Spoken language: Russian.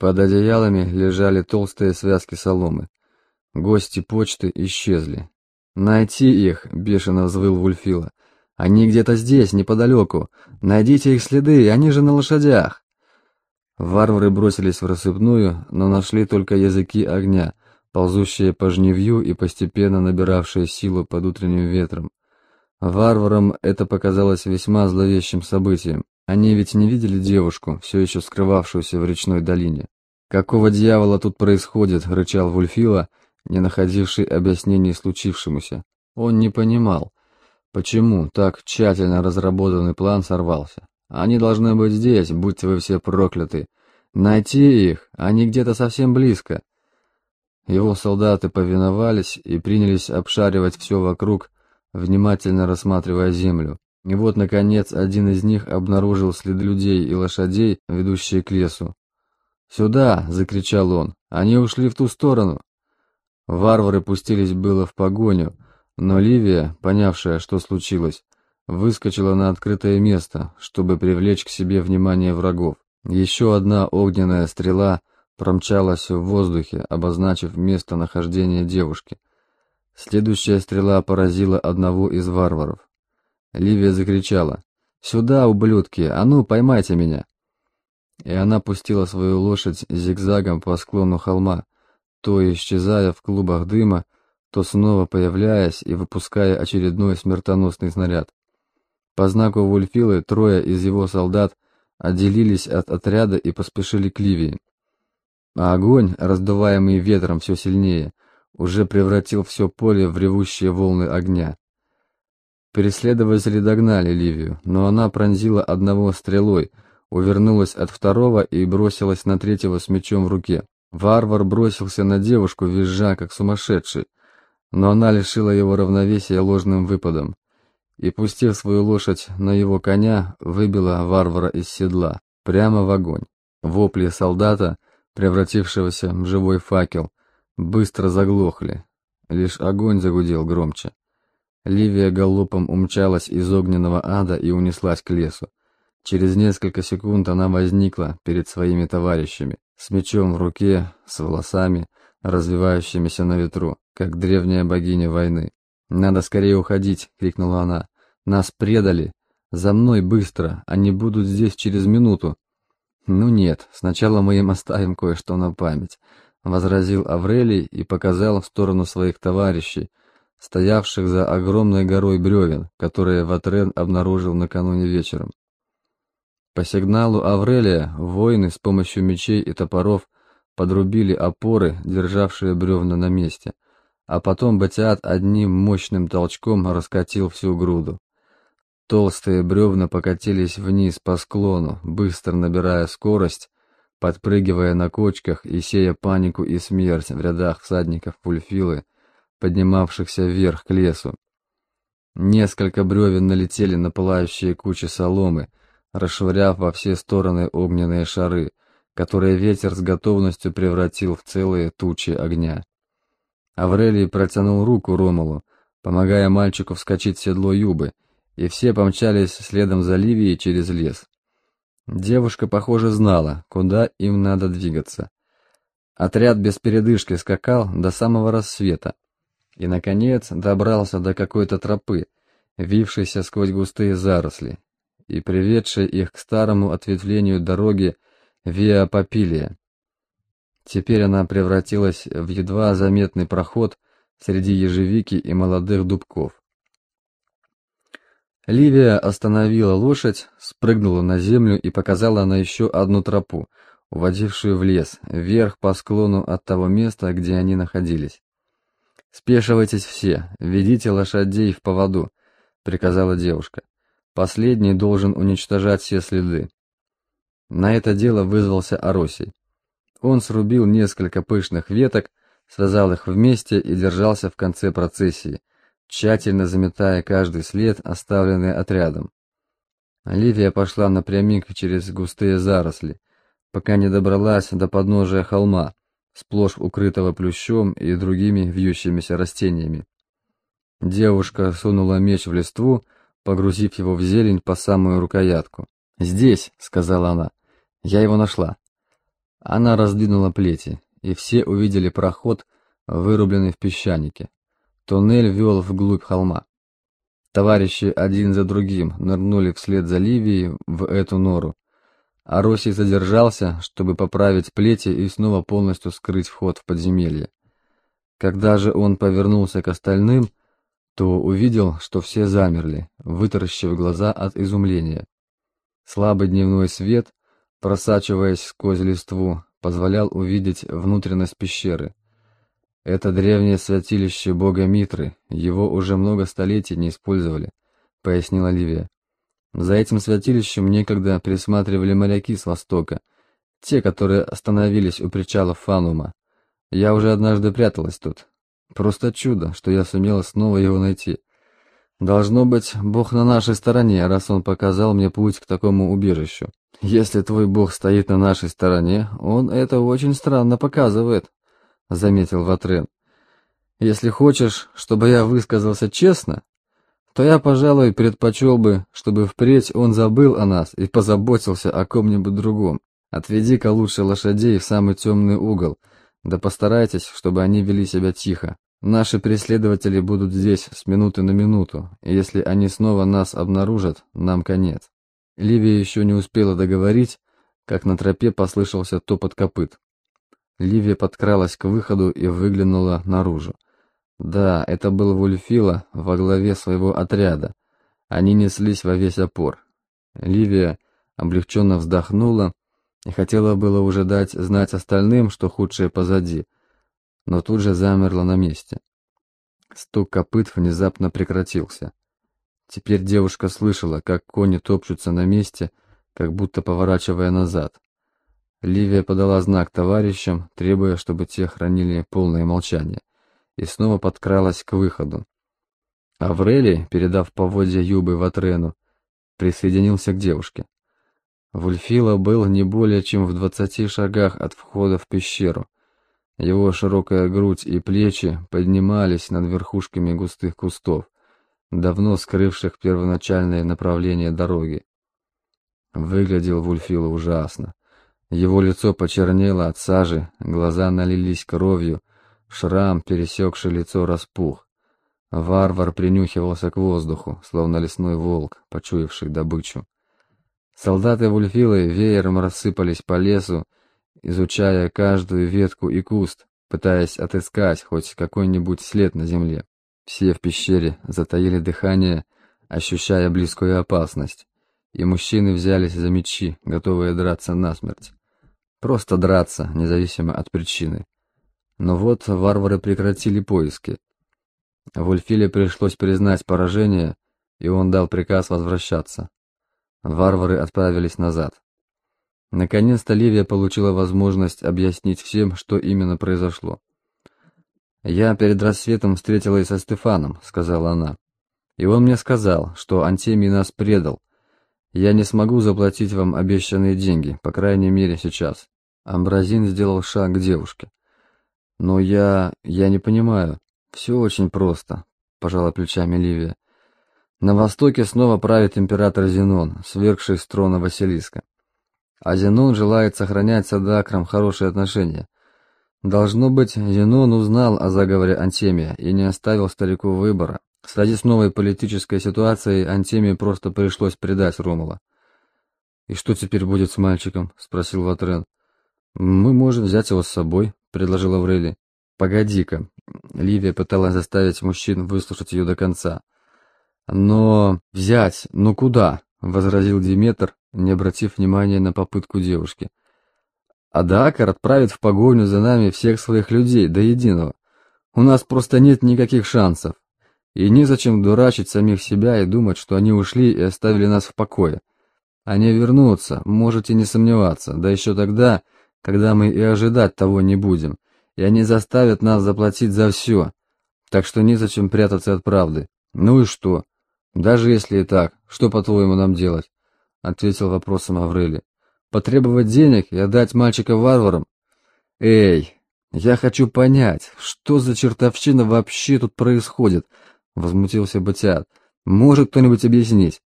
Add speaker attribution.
Speaker 1: Под одеялами лежали толстые связки соломы. Гости почты исчезли. «Найти их!» — бешено взвыл Вульфила. «Они где-то здесь, неподалеку. Найдите их следы, они же на лошадях!» Варвары бросились в рассыпную, но нашли только языки огня, ползущие по жневью и постепенно набиравшие силу под утренним ветром. Варварам это показалось весьма зловещим событием. Они ведь не видели девушку, все еще скрывавшуюся в речной долине. «Какого дьявола тут происходит?» — рычал Вульфила, не находивший объяснений случившемуся. Он не понимал, почему так тщательно разработанный план сорвался. Они должны быть здесь, будьте вы все прокляты. Найти их, они где-то совсем близко. Его солдаты повиновались и принялись обшаривать все вокруг, внимательно рассматривая землю. И вот, наконец, один из них обнаружил следы людей и лошадей, ведущие к лесу. «Сюда!» — закричал он. «Они ушли в ту сторону!» Варвары пустились было в погоню, но Ливия, понявшая, что случилось, выскочила на открытое место, чтобы привлечь к себе внимание врагов. Еще одна огненная стрела промчалась в воздухе, обозначив местонахождение девушки. Следующая стрела поразила одного из варваров. Ливия закричала «Сюда, ублюдки! А ну, поймайте меня!» И она пустила свою лошадь зигзагом по склону холма, то исчезая в клубах дыма, то снова появляясь и выпуская очередной смертоносный снаряд. По знаку Вульфилы трое из его солдат отделились от отряда и поспешили к Ливии. А огонь, раздуваемый ветром все сильнее, уже превратил все поле в ревущие волны огня. Преследователи догнали Ливию, но она пронзила одного стрелой, увернулась от второго и бросилась на третьего с мечом в руке. Варвар бросился на девушку, визжа, как сумасшедший, но она лишила его равновесия ложным выпадом и, пустив свою лошадь на его коня, выбила варвара из седла, прямо в огонь. Вопли солдата, превратившегося в живой факел, быстро заглохли, лишь огонь загудел громче. Ливия галопом умчалась из огненного ада и унеслась к лесу. Через несколько секунд она возникла перед своими товарищами, с мечом в руке, с волосами, развивающимися на ветру, как древняя богиня войны. «Надо скорее уходить!» — крикнула она. «Нас предали! За мной быстро! Они будут здесь через минуту!» «Ну нет, сначала мы им оставим кое-что на память», — возразил Аврелий и показал в сторону своих товарищей, стоявших за огромной горой бревен, которые Ватрен обнаружил накануне вечером. По сигналу Аврелия воины с помощью мечей и топоров подрубили опоры, державшие бревна на месте, а потом Батиат одним мощным толчком раскатил всю груду. Толстые бревна покатились вниз по склону, быстро набирая скорость, подпрыгивая на кочках и сея панику и смерть в рядах всадников Пульфилы, поднимавшихся вверх к лесу. Несколько бревен налетели на пылающие кучи соломы, расшвыряв во все стороны огненные шары, которые ветер с готовностью превратил в целые тучи огня. Аврелий протянул руку Ромалу, помогая мальчику вскочить в седло Юбы, и все помчались следом за Ливией через лес. Девушка, похоже, знала, куда им надо двигаться. Отряд без передышки скакал до самого рассвета и, наконец, добрался до какой-то тропы, вившейся сквозь густые заросли, и приведшей их к старому ответвлению дороги Виа Папилия. Теперь она превратилась в едва заметный проход среди ежевики и молодых дубков. Ливия остановила лошадь, спрыгнула на землю и показала на еще одну тропу, уводившую в лес, вверх по склону от того места, где они находились. «Спешивайтесь все, ведите лошадей в поводу», — приказала девушка. Последний должен уничтожать все следы. На это дело вызвался Аросий. Он срубил несколько пышных веток, связал их вместе и держался в конце процессии, тщательно заметая каждый след, оставленный отрядом. Оливия пошла напрямик через густые заросли, пока не добралась до подножия холма, сплошь укрытого плющом и другими вьющимися растениями. Девушка сунула меч в листву, погрузив его в зелень по самую рукоятку. «Здесь», — сказала она, — «я его нашла». Она раздвинула плети, и все увидели проход, вырубленный в песчанике. Туннель вел вглубь холма. Товарищи один за другим нырнули вслед за Ливией в эту нору. А Россий задержался, чтобы поправить плети и снова полностью скрыть вход в подземелье. Когда же он повернулся к остальным, то увидел, что все замерли, вытаращив глаза от изумления. Слабый дневной свет, просачиваясь сквозь листву, позволял увидеть внутренность пещеры. Это древнее святилище бога Митры, его уже много столетий не использовали, пояснила Ливия. За этим святилищем некогда присматривали моряки с востока, те, которые остановились у причала Фанума. Я уже однажды пряталась тут. Просто чудо, что я сумела снова его найти. Должно быть, Бог на нашей стороне, раз он показал мне путь к такому убежищу. Если твой Бог стоит на нашей стороне, он это очень странно показывает, заметил Ватрен. Если хочешь, чтобы я высказался честно, то я, пожалуй, предпочел бы, чтобы впредь он забыл о нас и позаботился о ком-нибудь другом. Отведи-ка лучше лошадей в самый темный угол, да постарайтесь, чтобы они вели себя тихо. Наши преследователи будут здесь с минуты на минуту, и если они снова нас обнаружат, нам конец. Ливия еще не успела договорить, как на тропе послышался топот копыт. Ливия подкралась к выходу и выглянула наружу. Да, это был Вульфила во главе своего отряда. Они неслись во весь опор. Ливия облегченно вздохнула и хотела было уже дать знать остальным, что худшее позади, но тут же замерла на месте. Стук копыт внезапно прекратился. Теперь девушка слышала, как кони топчутся на месте, как будто поворачивая назад. Ливия подала знак товарищам, требуя, чтобы те хранили полное молчание, и снова подкралась к выходу. Аврелий, передав поводья Юбы Ватрену, присоединился к девушке. Вульфила был не более чем в двадцати шагах от входа в пещеру. Его широкая грудь и плечи поднимались над верхушками густых кустов давно скрывших первоначальное направление дороги. Выглядел Вульфила ужасно. Его лицо почернело от сажи, глаза налились кровью, шрам, пересекший лицо, распух. Варвар принюхивался к воздуху, словно лесной волк, почуявший добычу. Солдаты Вульфилы веером рассыпались по лесу, изучая каждую ветку и куст, пытаясь отыскать хоть какой-нибудь след на земле. Все в пещере затаили дыхание, ощущая близкую опасность, и мужчины взялись за мечи, готовые драться насмерть. Просто драться, независимо от причины. Но вот варвары прекратили поиски. Вульфиле пришлось признать поражение, и он дал приказ возвращаться. Варвары отправились назад. Наконец-то Ливия получила возможность объяснить всем, что именно произошло. «Я перед рассветом встретилась со Стефаном», — сказала она. «И он мне сказал, что Антемий нас предал. Я не смогу заплатить вам обещанные деньги, по крайней мере сейчас». Амбразин сделал шаг к девушке. «Но я... я не понимаю. Все очень просто», — пожала плечами Ливия. «На востоке снова правит император Зенон, свергший с трона Василиска. А Зенон желает сохранять с Адакром хорошие отношения». Должно быть, Зенон узнал о заговоре Антемия и не оставил старику выбора. В связи с новой политической ситуацией Антемию просто пришлось предать Ромула. «И что теперь будет с мальчиком?» — спросил Ватрен. «Мы можем взять его с собой», — предложила Аврели. «Погоди-ка». Ливия пыталась заставить мужчин выслушать ее до конца. «Но взять, ну куда?» — возразил Диметр, не обратив внимания на попытку девушки. А Даакар отправит в погоню за нами всех своих людей до единого. У нас просто нет никаких шансов. И незачем дурачить самих себя и думать, что они ушли и оставили нас в покое. Они вернутся, можете не сомневаться, да еще тогда, когда мы и ожидать того не будем, и они заставят нас заплатить за все. Так что незачем прятаться от правды. Ну и что? Даже если и так, что, по-твоему, нам делать? Ответил вопросом Аврели. Потребовать денег и отдать мальчика варварам? Эй, я хочу понять, что за чертовщина вообще тут происходит? Возмутился Батиат. Может кто-нибудь объяснить?